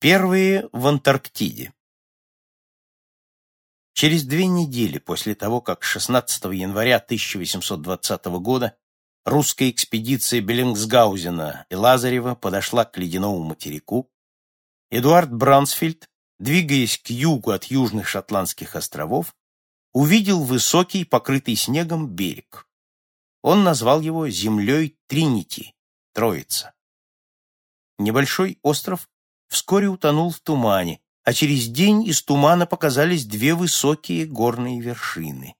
Первые в Антарктиде. Через две недели после того, как 16 января 1820 года русская экспедиция Беллингсгаузена и Лазарева подошла к ледяному материку, Эдуард Брансфельд, двигаясь к югу от южных шотландских островов, увидел высокий, покрытый снегом берег. Он назвал его землей Тринити, Троица. Небольшой остров вскоре утонул в тумане, а через день из тумана показались две высокие горные вершины.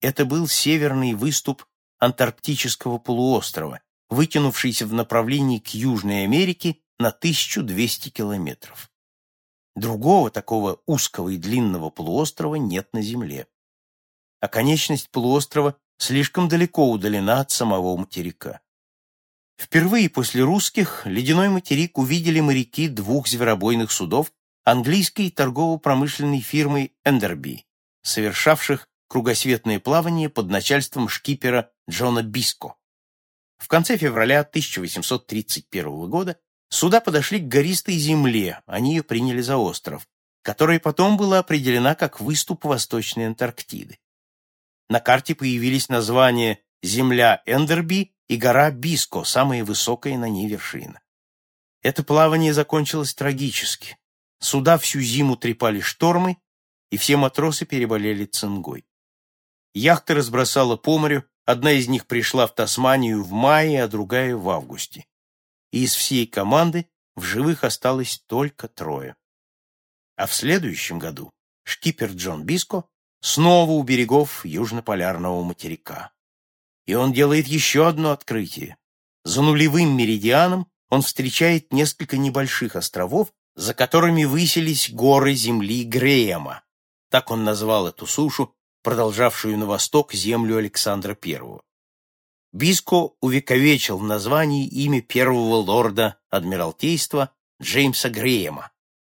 Это был северный выступ Антарктического полуострова, вытянувшийся в направлении к Южной Америке на 1200 километров. Другого такого узкого и длинного полуострова нет на Земле. А конечность полуострова слишком далеко удалена от самого материка. Впервые после русских ледяной материк увидели моряки двух зверобойных судов английской торгово-промышленной фирмы Эндерби, совершавших кругосветное плавание под начальством шкипера Джона Биско. В конце февраля 1831 года суда подошли к гористой земле, они ее приняли за остров, которая потом была определена как выступ Восточной Антарктиды. На карте появились названия «Земля Эндерби» и гора Биско, самая высокая на ней вершина. Это плавание закончилось трагически. Суда всю зиму трепали штормы, и все матросы переболели цингой. Яхты разбросала по морю, одна из них пришла в Тасманию в мае, а другая в августе. И из всей команды в живых осталось только трое. А в следующем году шкипер Джон Биско снова у берегов южнополярного материка. И он делает еще одно открытие. За нулевым меридианом он встречает несколько небольших островов, за которыми высились горы земли Греема. Так он назвал эту сушу, продолжавшую на восток землю Александра I. Биско увековечил в названии имя первого лорда Адмиралтейства Джеймса Греема,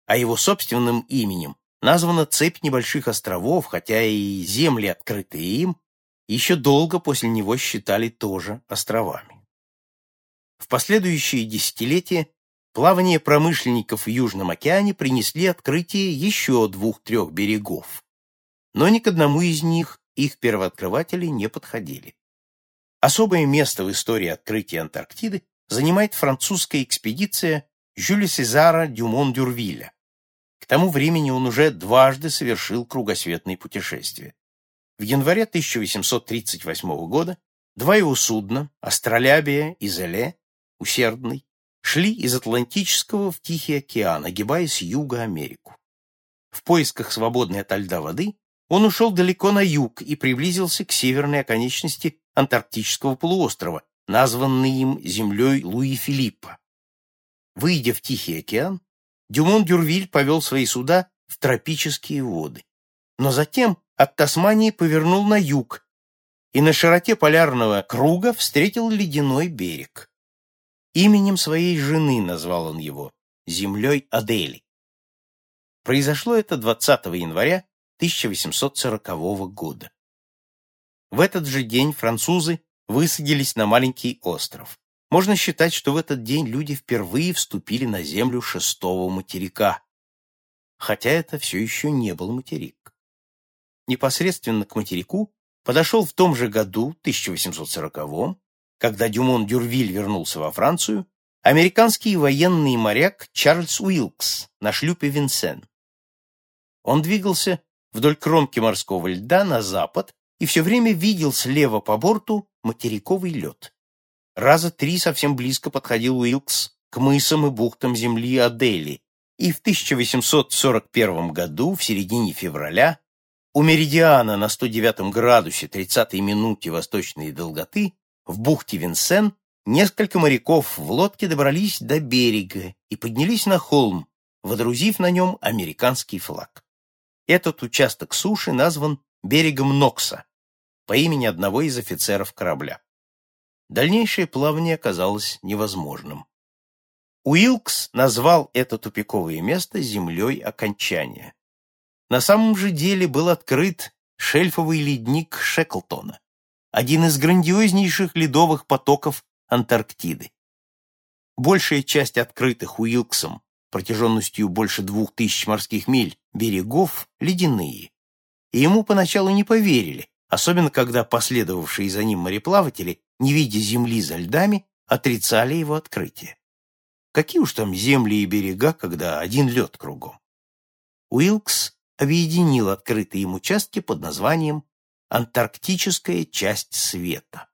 а его собственным именем названа цепь небольших островов, хотя и земли, открытые им, еще долго после него считали тоже островами. В последующие десятилетия плавание промышленников в Южном океане принесли открытие еще двух-трех берегов, но ни к одному из них их первооткрыватели не подходили. Особое место в истории открытия Антарктиды занимает французская экспедиция Жюля Сезара Дюмон-Дюрвиля. К тому времени он уже дважды совершил кругосветные путешествия. В январе 1838 года два его судна, Астролябия и Зеле, усердный, шли из Атлантического в Тихий океан, огибая с юга Америку. В поисках свободной от льда воды он ушел далеко на юг и приблизился к северной оконечности Антарктического полуострова, названной им землей Луи Филиппа. Выйдя в Тихий океан, Дюмон Дюрвиль повел свои суда в тропические воды. Но затем от Тасмании повернул на юг и на широте полярного круга встретил ледяной берег. Именем своей жены назвал он его, землей Адели. Произошло это 20 января 1840 года. В этот же день французы высадились на маленький остров. Можно считать, что в этот день люди впервые вступили на землю шестого материка, хотя это все еще не был материк непосредственно к материку подошел в том же году, 1840-м, когда Дюмон Дюрвиль вернулся во Францию, американский военный моряк Чарльз Уилкс на шлюпе Винсен. Он двигался вдоль кромки морского льда на запад и все время видел слева по борту материковый лед. Раза три совсем близко подходил Уилкс к мысам и бухтам земли Адели, и в 1841 году, в середине февраля, у меридиана на 109 градусе 30 минуте восточной долготы в бухте Винсен несколько моряков в лодке добрались до берега и поднялись на холм, водрузив на нем американский флаг. Этот участок суши назван берегом Нокса по имени одного из офицеров корабля. Дальнейшее плавание оказалось невозможным. Уилкс назвал это тупиковое место землей окончания. На самом же деле был открыт шельфовый ледник Шеклтона, один из грандиознейших ледовых потоков Антарктиды. Большая часть открытых Уилксом протяженностью больше двух тысяч морских миль, берегов ледяные. И ему поначалу не поверили, особенно когда последовавшие за ним мореплаватели, не видя земли за льдами, отрицали его открытие. Какие уж там земли и берега, когда один лед кругом. Уилкс объединил открытые им участки под названием «Антарктическая часть света».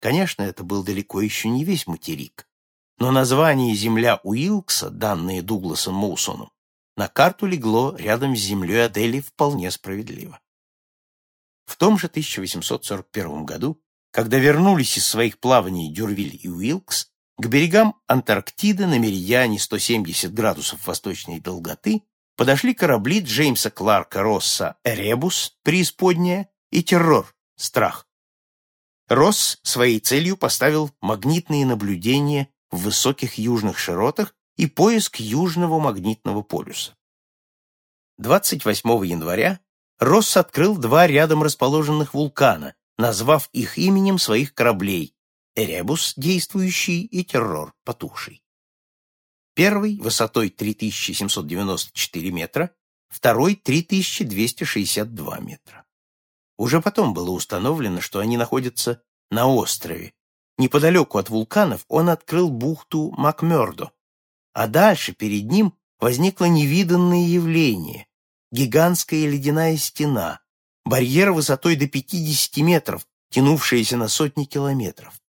Конечно, это был далеко еще не весь материк, но название «Земля Уилкса», данное Дугласом Моусоном, на карту легло рядом с землей Адели вполне справедливо. В том же 1841 году, когда вернулись из своих плаваний Дюрвиль и Уилкс, к берегам Антарктиды на меридиане 170 градусов восточной долготы подошли корабли Джеймса Кларка Росса «Эребус» «Преисподняя» и «Террор» «Страх». Росс своей целью поставил магнитные наблюдения в высоких южных широтах и поиск южного магнитного полюса. 28 января Росс открыл два рядом расположенных вулкана, назвав их именем своих кораблей «Эребус» действующий и «Террор» потухший. Первый высотой 3794 метра, второй 3262 метра. Уже потом было установлено, что они находятся на острове. Неподалеку от вулканов он открыл бухту Макмердо, а дальше перед ним возникло невиданное явление – гигантская ледяная стена, барьер высотой до 50 метров, тянувшаяся на сотни километров.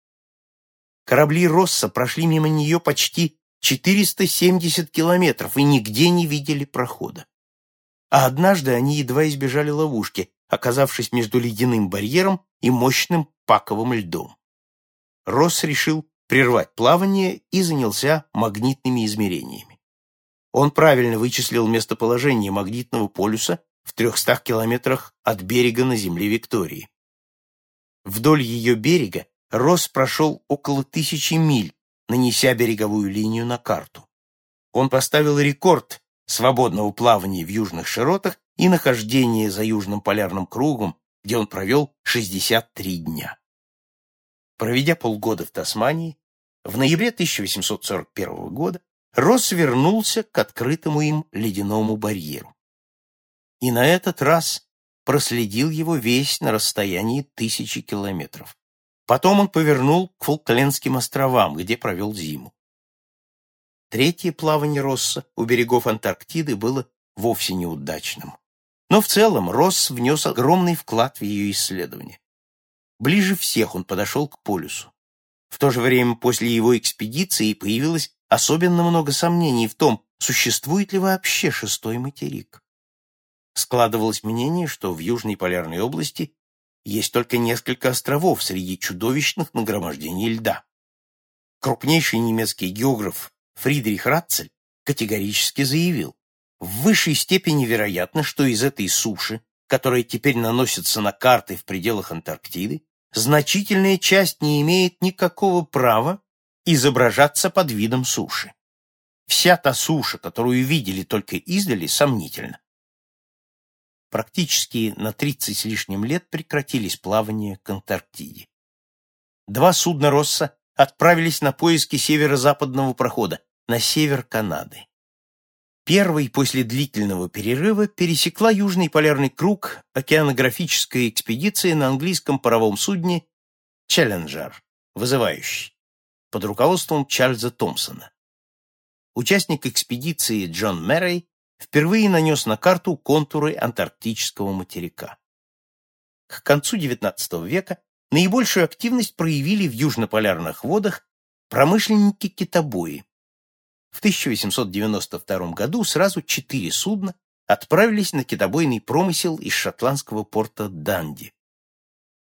Корабли Росса прошли мимо нее почти 470 километров и нигде не видели прохода. А однажды они едва избежали ловушки, оказавшись между ледяным барьером и мощным паковым льдом. Росс решил прервать плавание и занялся магнитными измерениями. Он правильно вычислил местоположение магнитного полюса в 300 километрах от берега на земле Виктории. Вдоль ее берега Росс прошел около тысячи миль, нанеся береговую линию на карту. Он поставил рекорд свободного плавания в южных широтах и нахождения за южным полярным кругом, где он провел 63 дня. Проведя полгода в Тасмании, в ноябре 1841 года Росс вернулся к открытому им ледяному барьеру. И на этот раз проследил его весь на расстоянии тысячи километров. Потом он повернул к Фолклендским островам, где провел зиму. Третье плавание Росса у берегов Антарктиды было вовсе неудачным. Но в целом Росс внес огромный вклад в ее исследование. Ближе всех он подошел к полюсу. В то же время после его экспедиции появилось особенно много сомнений в том, существует ли вообще шестой материк. Складывалось мнение, что в Южной полярной области есть только несколько островов среди чудовищных нагромождений льда. Крупнейший немецкий географ Фридрих Ратцель категорически заявил, в высшей степени вероятно, что из этой суши, которая теперь наносится на карты в пределах Антарктиды, значительная часть не имеет никакого права изображаться под видом суши. Вся та суша, которую видели только издали, сомнительна практически на 30 с лишним лет прекратились плавания к Антарктиде. Два судна Росса отправились на поиски северо-западного прохода, на север Канады. Первой после длительного перерыва пересекла Южный полярный круг океанографическая экспедиция на английском паровом судне «Челленджер», вызывающий, под руководством Чарльза Томпсона. Участник экспедиции Джон Мэррей впервые нанес на карту контуры антарктического материка. К концу XIX века наибольшую активность проявили в южнополярных водах промышленники-китобои. В 1892 году сразу четыре судна отправились на китобойный промысел из шотландского порта Данди.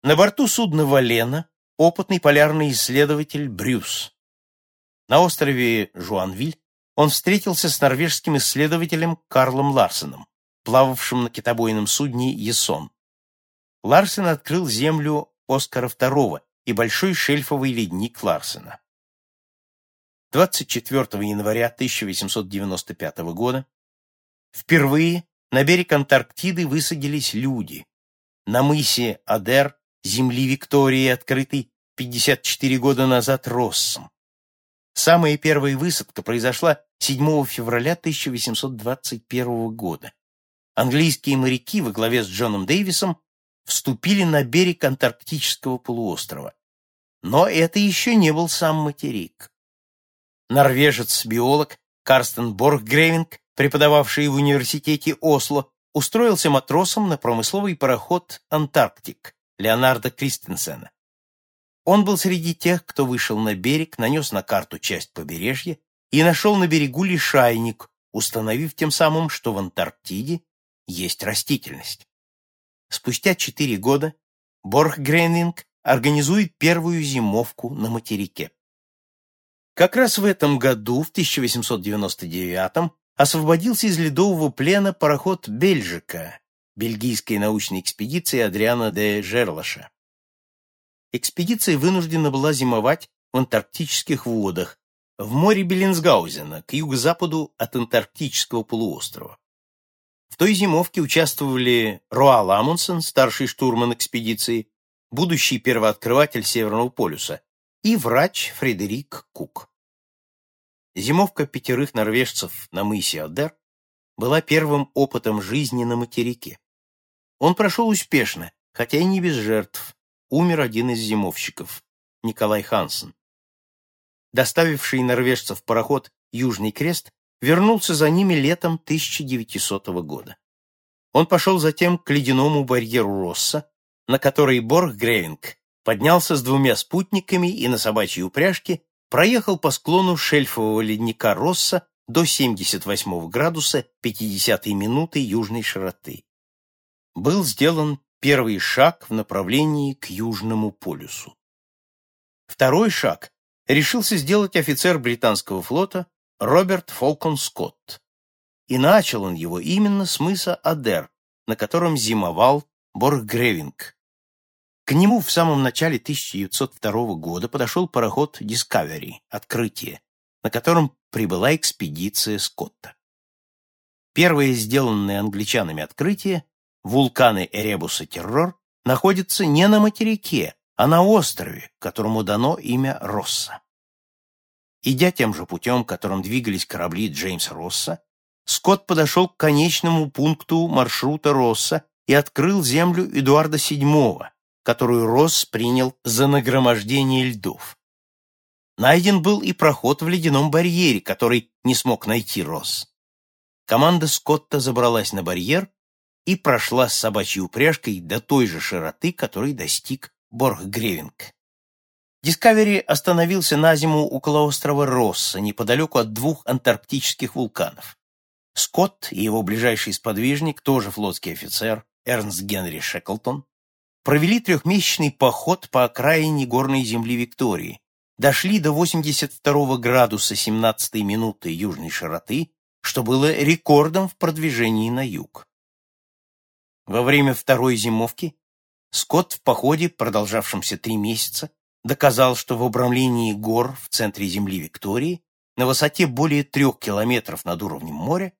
На борту судна «Валена» опытный полярный исследователь Брюс. На острове Жуанвиль он встретился с норвежским исследователем Карлом Ларсеном, плававшим на китобойном судне «Есон». Ларсен открыл землю Оскара II и большой шельфовый ледник Ларсена. 24 января 1895 года впервые на берег Антарктиды высадились люди. На мысе Адер, земли Виктории, открытой 54 года назад Россом. Самая первая высадка произошла 7 февраля 1821 года. Английские моряки во главе с Джоном Дэвисом вступили на берег Антарктического полуострова. Но это еще не был сам материк. Норвежец-биолог Карстен Борггревинг, преподававший в университете Осло, устроился матросом на промысловый пароход «Антарктик» Леонардо Кристенсена. Он был среди тех, кто вышел на берег, нанес на карту часть побережья и нашел на берегу лишайник, установив тем самым, что в Антарктиде есть растительность. Спустя четыре года Борггренинг организует первую зимовку на материке. Как раз в этом году, в 1899 освободился из ледового плена пароход «Бельжика» бельгийской научной экспедиции Адриана де Жерлаша. Экспедиция вынуждена была зимовать в антарктических водах, в море Беллинсгаузена, к юго-западу от Антарктического полуострова. В той зимовке участвовали Роал Амундсен, старший штурман экспедиции, будущий первооткрыватель Северного полюса, и врач Фредерик Кук. Зимовка пятерых норвежцев на мысе Адер была первым опытом жизни на материке. Он прошел успешно, хотя и не без жертв. Умер один из зимовщиков, Николай Хансен. Доставивший норвежцев пароход «Южный крест» вернулся за ними летом 1900 года. Он пошел затем к ледяному барьеру Росса, на который Борг Гревинг поднялся с двумя спутниками и на собачьей упряжке проехал по склону шельфового ледника Росса до 78 градуса 50 минуты южной широты. Был сделан первый шаг в направлении к Южному полюсу. Второй шаг решился сделать офицер британского флота Роберт Фолкон Скотт. И начал он его именно с мыса Адер, на котором зимовал Борггревинг. К нему в самом начале 1902 года подошел пароход Discovery «Открытие», на котором прибыла экспедиция Скотта. Первое сделанное англичанами открытие, вулканы Эребуса Террор, находится не на материке, а на острове, которому дано имя Росса. Идя тем же путем, которым двигались корабли Джеймса Росса, Скотт подошел к конечному пункту маршрута Росса и открыл землю Эдуарда VII, которую Росс принял за нагромождение льдов. Найден был и проход в ледяном барьере, который не смог найти Росс. Команда Скотта забралась на барьер и прошла с собачьей упряжкой до той же широты, которой достиг Борг-Гревинг. Дискавери остановился на зиму около острова Росса, неподалеку от двух антарктических вулканов. Скотт и его ближайший сподвижник, тоже флотский офицер, Эрнст Генри Шеклтон, провели трехмесячный поход по окраине горной земли Виктории, дошли до 82 градуса 17 минуты южной широты, что было рекордом в продвижении на юг. Во время второй зимовки Скотт в походе, продолжавшемся три месяца, доказал, что в обрамлении гор в центре земли Виктории, на высоте более трех километров над уровнем моря,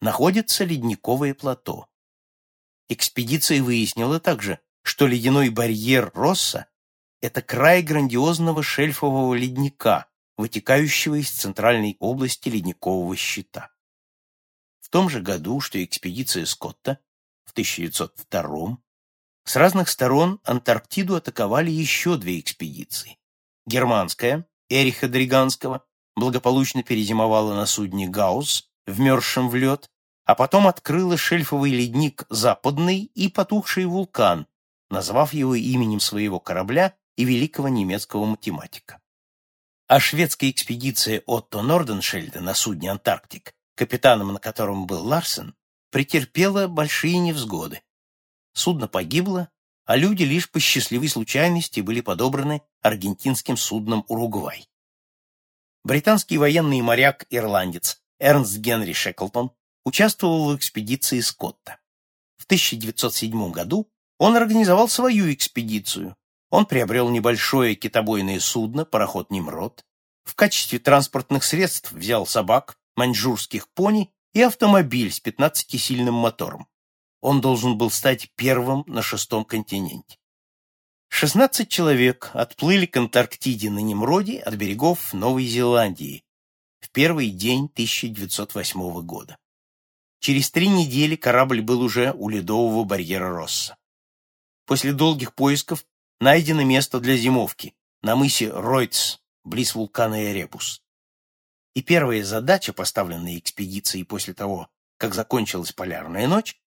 находится ледниковое плато. Экспедиция выяснила также, что ледяной барьер Росса – это край грандиозного шельфового ледника, вытекающего из центральной области ледникового щита. В том же году, что экспедиция Скотта, 1902 с разных сторон Антарктиду атаковали еще две экспедиции. Германская, Эриха Дриганского, благополучно перезимовала на судне «Гаусс», вмерзшем в лед, а потом открыла шельфовый ледник «Западный» и потухший вулкан, назвав его именем своего корабля и великого немецкого математика. А шведская экспедиция Отто Норденшельда на судне «Антарктик», капитаном на котором был Ларсен, претерпела большие невзгоды. Судно погибло, а люди лишь по счастливой случайности были подобраны аргентинским судном «Уругвай». Британский военный моряк-ирландец Эрнст Генри Шеклтон участвовал в экспедиции Скотта. В 1907 году он организовал свою экспедицию. Он приобрел небольшое китобойное судно, пароход «Немрод». В качестве транспортных средств взял собак, маньчжурских пони и автомобиль с 15-сильным мотором он должен был стать первым на шестом континенте. 16 человек отплыли к Антарктиде на Немроде от берегов Новой Зеландии. в первый день 1908 года. Через три недели корабль был уже у ледового барьера Росса. После долгих поисков найдено место для зимовки на мысе Ройтс, близ вулкана Эребус. И первая задача, поставленная экспедицией после того, как закончилась полярная ночь,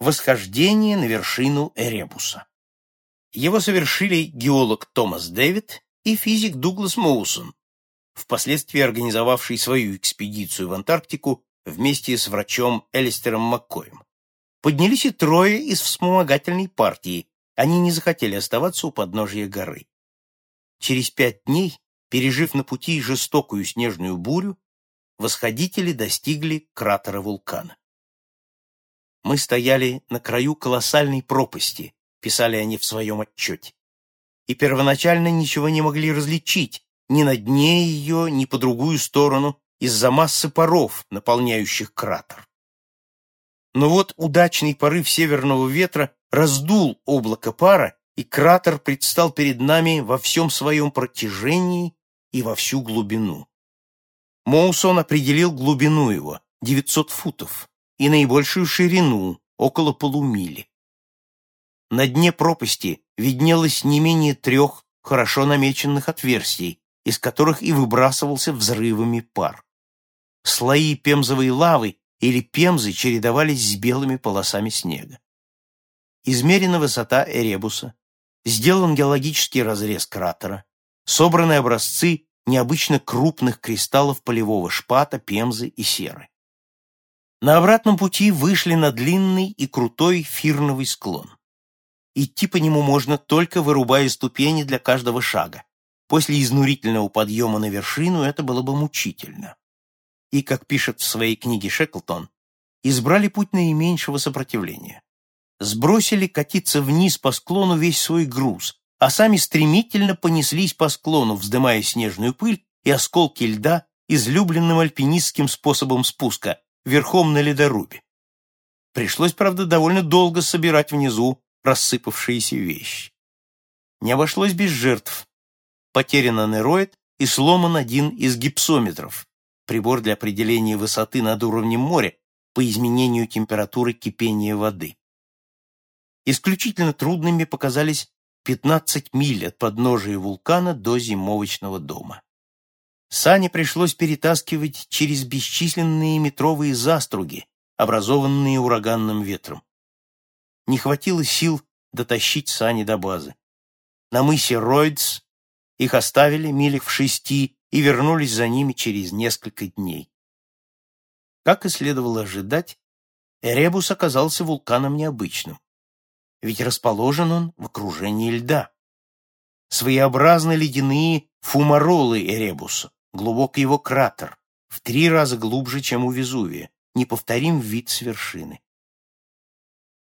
восхождение на вершину Эребуса. Его совершили геолог Томас Дэвид и физик Дуглас Моусон, впоследствии организовавший свою экспедицию в Антарктику вместе с врачом Элистером Маккоем. Поднялись и трое из вспомогательной партии, они не захотели оставаться у подножия горы. Через пять дней, пережив на пути жестокую снежную бурю, восходители достигли кратера вулкана. Мы стояли на краю колоссальной пропасти, писали они в своем отчете, и первоначально ничего не могли различить ни на дне ее, ни по другую сторону из-за массы паров, наполняющих кратер. Но вот удачный порыв северного ветра раздул облако пара, и кратер предстал перед нами во всем своем протяжении и во всю глубину. Моусон определил глубину его — 900 футов, и наибольшую ширину — около полумили. На дне пропасти виднелось не менее трех хорошо намеченных отверстий, из которых и выбрасывался взрывами пар. Слои пемзовой лавы или пемзы чередовались с белыми полосами снега. Измерена высота Эребуса, сделан геологический разрез кратера, собраны образцы необычно крупных кристаллов полевого шпата, пемзы и серы. На обратном пути вышли на длинный и крутой фирновый склон. Идти по нему можно только вырубая ступени для каждого шага. После изнурительного подъема на вершину это было бы мучительно и, как пишет в своей книге Шеклтон, избрали путь наименьшего сопротивления. Сбросили катиться вниз по склону весь свой груз, а сами стремительно понеслись по склону, вздымая снежную пыль и осколки льда излюбленным альпинистским способом спуска, верхом на ледорубе. Пришлось, правда, довольно долго собирать внизу рассыпавшиеся вещи. Не обошлось без жертв. Потерян анероид и сломан один из гипсометров, прибор для определения высоты над уровнем моря по изменению температуры кипения воды. Исключительно трудными показались 15 миль от подножия вулкана до зимовочного дома. Сани пришлось перетаскивать через бесчисленные метровые заструги, образованные ураганным ветром. Не хватило сил дотащить сани до базы. На мысе Ройдс их оставили милях в шести и вернулись за ними через несколько дней. Как и следовало ожидать, Эребус оказался вулканом необычным, ведь расположен он в окружении льда. Своеобразно ледяные фумаролы Эребуса, глубокий его кратер, в три раза глубже, чем у Везувия, неповторим вид с вершины.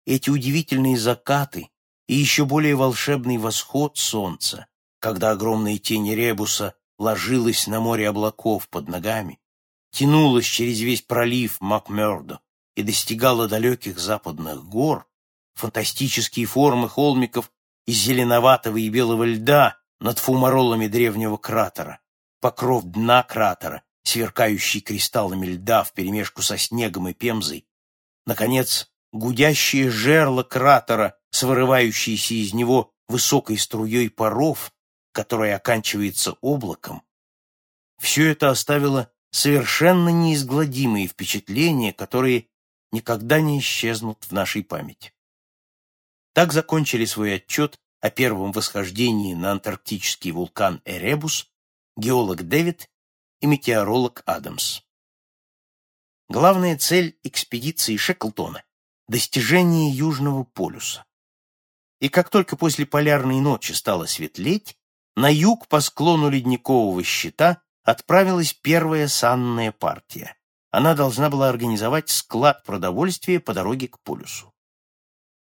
Эти удивительные закаты и еще более волшебный восход солнца, когда огромные тени Ребуса ложилась на море облаков под ногами, тянулась через весь пролив Макмердо и достигала далеких западных гор, фантастические формы холмиков из зеленоватого и белого льда над фумаролами древнего кратера, покров дна кратера, сверкающий кристаллами льда вперемешку со снегом и пемзой, наконец, гудящее жерло кратера с из него высокой струей паров, которое оканчивается облаком, все это оставило совершенно неизгладимые впечатления, которые никогда не исчезнут в нашей памяти. Так закончили свой отчет о первом восхождении на антарктический вулкан Эребус геолог Дэвид и метеоролог Адамс. Главная цель экспедиции Шеклтона – достижение Южного полюса. И как только после полярной ночи стало светлеть, на юг по склону ледникового щита отправилась первая санная партия. Она должна была организовать склад продовольствия по дороге к полюсу.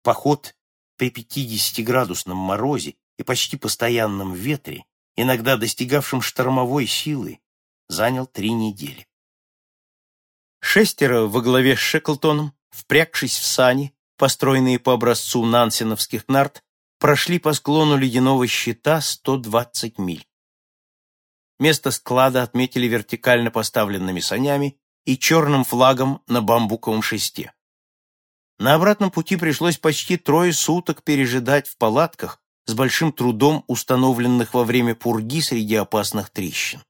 Поход при 50-градусном морозе и почти постоянном ветре, иногда достигавшем штормовой силы, занял три недели. Шестеро во главе с Шеклтоном, впрягшись в сани, построенные по образцу нансеновских нарт, прошли по склону ледяного щита 120 миль. Место склада отметили вертикально поставленными санями и черным флагом на бамбуковом шесте. На обратном пути пришлось почти трое суток пережидать в палатках с большим трудом установленных во время пурги среди опасных трещин.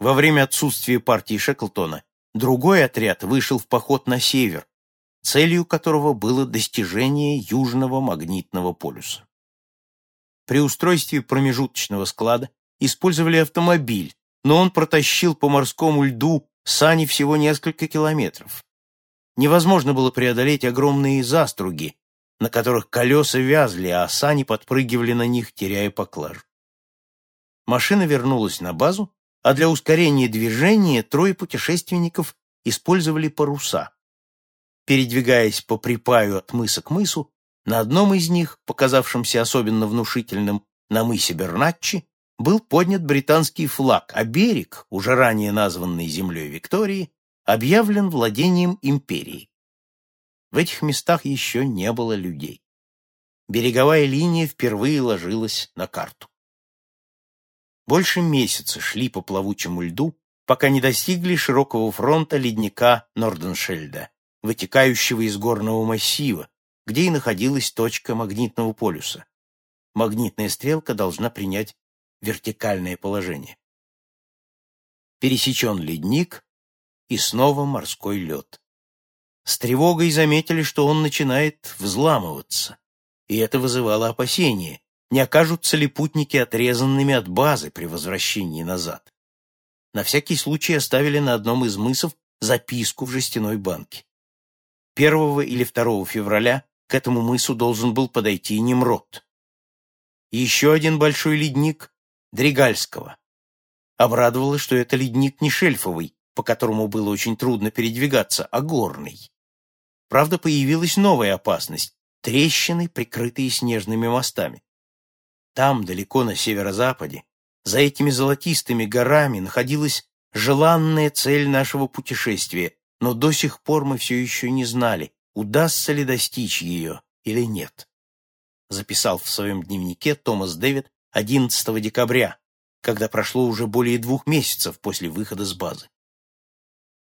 Во время отсутствия партии Шеклтона другой отряд вышел в поход на север, целью которого было достижение Южного магнитного полюса. При устройстве промежуточного склада использовали автомобиль, но он протащил по морскому льду сани всего несколько километров. Невозможно было преодолеть огромные заструги, на которых колеса вязли, а сани подпрыгивали на них, теряя поклажу. Машина вернулась на базу, а для ускорения движения трое путешественников использовали паруса. Передвигаясь по припаю от мыса к мысу, на одном из них, показавшемся особенно внушительным, на мысе Берначчи, был поднят британский флаг, а берег, уже ранее названный землей Виктории, объявлен владением империи. В этих местах еще не было людей. Береговая линия впервые ложилась на карту. Больше месяца шли по плавучему льду, пока не достигли широкого фронта ледника Норденшельда, вытекающего из горного массива, где и находилась точка магнитного полюса. Магнитная стрелка должна принять вертикальное положение. Пересечен ледник и снова морской лед. С тревогой заметили, что он начинает взламываться, и это вызывало опасения, не окажутся ли путники отрезанными от базы при возвращении назад. На всякий случай оставили на одном из мысов записку в жестяной банке. 1 или 2 февраля к этому мысу должен был подойти Немрод. Еще один большой ледник Дригальского. Обрадовало, что это ледник не шельфовый, по которому было очень трудно передвигаться, а горный. Правда, появилась новая опасность – трещины, прикрытые снежными мостами. Там, далеко на северо-западе, за этими золотистыми горами находилась желанная цель нашего путешествия, но до сих пор мы все еще не знали, удастся ли достичь ее или нет. Записал в своем дневнике Томас Дэвид 11 декабря, когда прошло уже более двух месяцев после выхода с базы.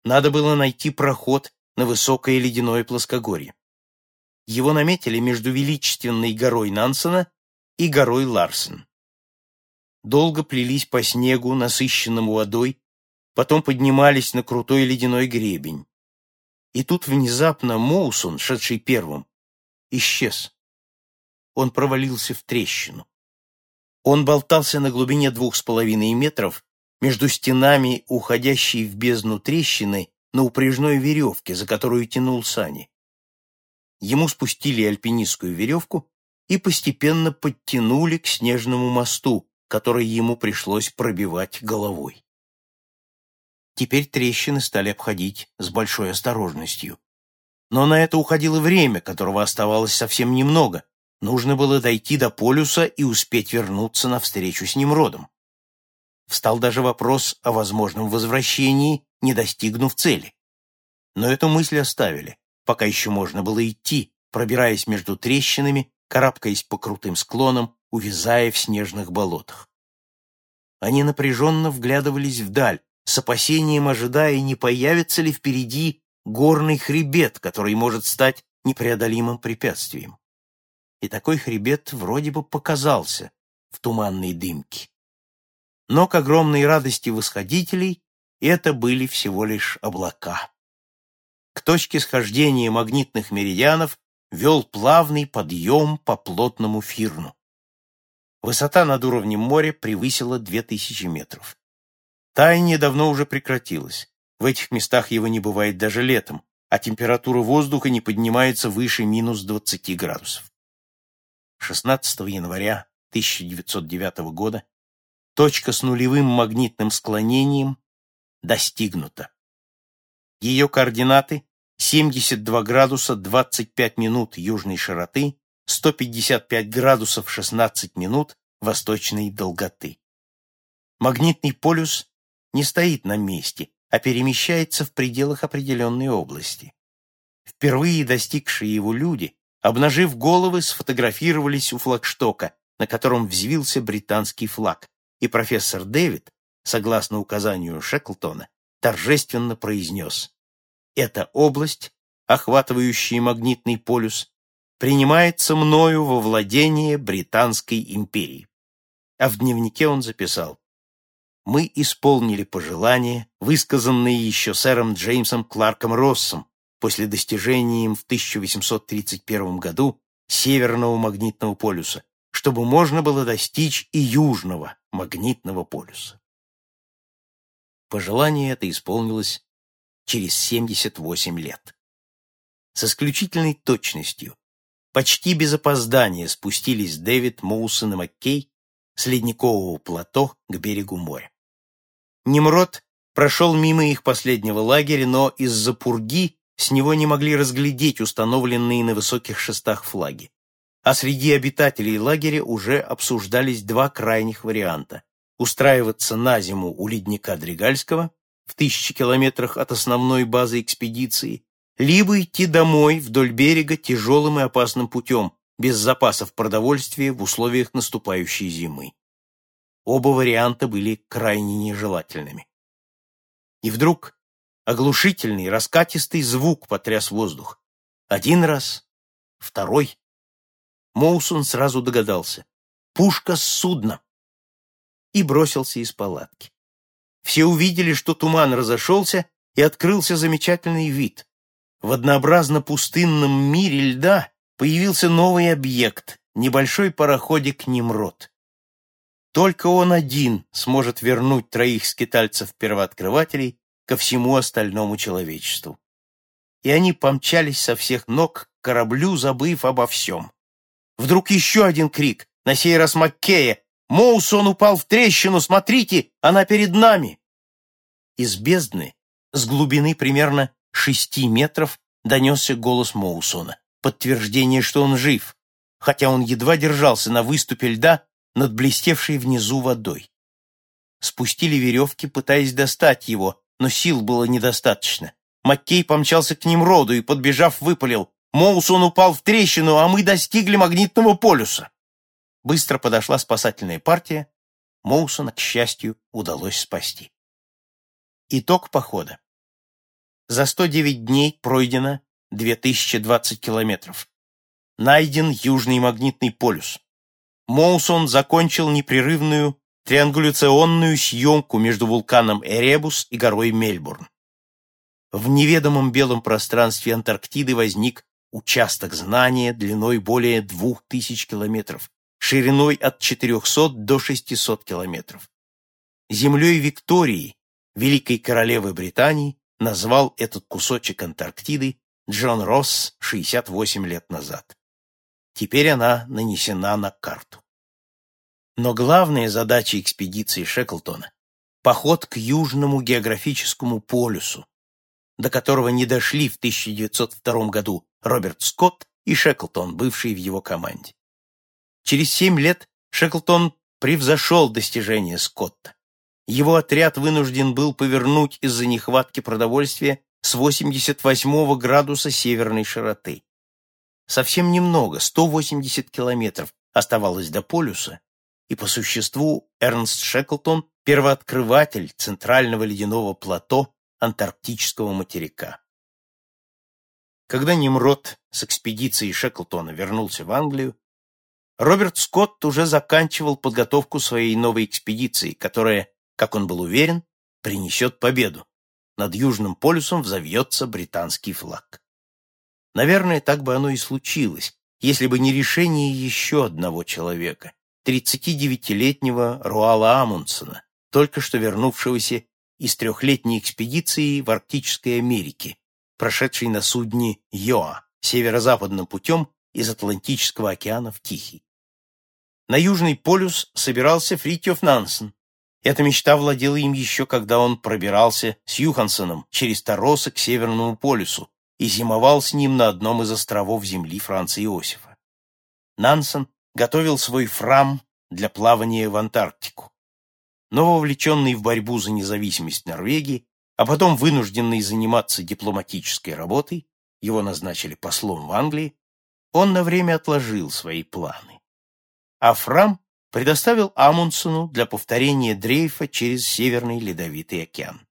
Надо было найти проход на высокое ледяное плоскогорье. Его наметили между величественной горой Нансена и горой Ларсен. Долго плелись по снегу, насыщенному водой, потом поднимались на крутой ледяной гребень. И тут внезапно Моусон, шедший первым, исчез. Он провалился в трещину. Он болтался на глубине двух с половиной метров между стенами, уходящей в бездну трещины, на упряжной веревке, за которую тянул сани. Ему спустили альпинистскую веревку и постепенно подтянули к снежному мосту, который ему пришлось пробивать головой. Теперь трещины стали обходить с большой осторожностью. Но на это уходило время, которого оставалось совсем немного, Нужно было дойти до полюса и успеть вернуться на встречу с Немродом. Встал даже вопрос о возможном возвращении, не достигнув цели. Но эту мысль оставили, пока еще можно было идти, пробираясь между трещинами, карабкаясь по крутым склонам, увязая в снежных болотах. Они напряженно вглядывались вдаль, с опасением ожидая, не появится ли впереди горный хребет, который может стать непреодолимым препятствием и такой хребет вроде бы показался в туманной дымке. Но к огромной радости восходителей это были всего лишь облака. К точке схождения магнитных меридианов вел плавный подъем по плотному фирну. Высота над уровнем моря превысила 2000 метров. Таяние давно уже прекратилось. В этих местах его не бывает даже летом, а температура воздуха не поднимается выше минус 20 градусов. 16 января 1909 года точка с нулевым магнитным склонением достигнута. Ее координаты 72 градуса 25 минут южной широты, 155 градусов 16 минут восточной долготы. Магнитный полюс не стоит на месте, а перемещается в пределах определенной области. Впервые достигшие его люди обнажив головы, сфотографировались у флагштока, на котором взвился британский флаг. И профессор Дэвид, согласно указанию Шеклтона, торжественно произнес «Эта область, охватывающая магнитный полюс, принимается мною во владение Британской империи». А в дневнике он записал «Мы исполнили пожелания, высказанные еще сэром Джеймсом Кларком Россом после достижения им в 1831 году Северного магнитного полюса, чтобы можно было достичь и Южного магнитного полюса. Пожелание это исполнилось через 78 лет. С исключительной точностью, почти без опоздания спустились Дэвид, Моусон и Маккей с ледникового плато к берегу моря. Немрод прошел мимо их последнего лагеря, но из-за пурги с него не могли разглядеть установленные на высоких шестах флаги. А среди обитателей лагеря уже обсуждались два крайних варианта устраиваться на зиму у ледника Дригальского в тысячи километрах от основной базы экспедиции, либо идти домой вдоль берега тяжелым и опасным путем, без запасов продовольствия в условиях наступающей зимы. Оба варианта были крайне нежелательными. И вдруг оглушительный, раскатистый звук потряс воздух. Один раз, второй. Моусон сразу догадался. Пушка с судна и бросился из палатки. Все увидели, что туман разошелся, и открылся замечательный вид. В однообразно пустынном мире льда появился новый объект — небольшой пароходик «Немрод». Только он один сможет вернуть троих скитальцев-первооткрывателей ко всему остальному человечеству. И они помчались со всех ног к кораблю, забыв обо всем. Вдруг еще один крик, на сей раз Маккея, Моусон упал в трещину, смотрите, она перед нами!» Из бездны, с глубины примерно шести метров, донесся голос Моусона, подтверждение, что он жив, хотя он едва держался на выступе льда над блестевшей внизу водой. Спустили веревки, пытаясь достать его, но сил было недостаточно. Маккей помчался к ним роду и, подбежав, выпалил. «Моусон упал в трещину, а мы достигли магнитного полюса!» Быстро подошла спасательная партия. Моусона, к счастью, удалось спасти. Итог похода. За 109 дней пройдено 2020 километров. Найден Южный магнитный полюс. Моусон закончил непрерывную триангуляционную съемку между вулканом Эребус и горой Мельбурн. В неведомом белом пространстве Антарктиды возник участок знания длиной более двух тысяч километров, шириной от 400 до 600 километров. Землей Виктории, великой королевы Британии, назвал этот кусочек Антарктиды Джон Росс 68 лет назад. Теперь она нанесена на карту. Но главная задача экспедиции Шеклтона – поход к Южному географическому полюсу, до которого не дошли в 1902 году Роберт Скотт и Шеклтон, бывший в его команде. Через семь лет Шеклтон превзошел достижения Скотта. Его отряд вынужден был повернуть из-за нехватки продовольствия с 88 градуса северной широты. Совсем немного, 180 километров, оставалось до полюса, и по существу Эрнст Шеклтон – первооткрыватель центрального ледяного плато антарктического материка. Когда Немрод с экспедицией Шеклтона вернулся в Англию, Роберт Скотт уже заканчивал подготовку своей новой экспедиции, которая, как он был уверен, принесет победу. Над Южным полюсом взовьется британский флаг. Наверное, так бы оно и случилось, если бы не решение еще одного человека, 39-летнего Руала Амундсена, только что вернувшегося из трехлетней экспедиции в Арктической Америке, прошедшей на судне Йоа северо-западным путем из Атлантического океана в Тихий. На Южный полюс собирался Фритьев Нансен. Эта мечта владела им еще, когда он пробирался с Юхансеном через Тароса к Северному полюсу и зимовал с ним на одном из островов земли Франца Иосифа. Нансен готовил свой фрам для плавания в Антарктику. Но вовлеченный в борьбу за независимость Норвегии, а потом вынужденный заниматься дипломатической работой, его назначили послом в Англии, он на время отложил свои планы. А Фрам предоставил Амундсену для повторения дрейфа через Северный Ледовитый океан.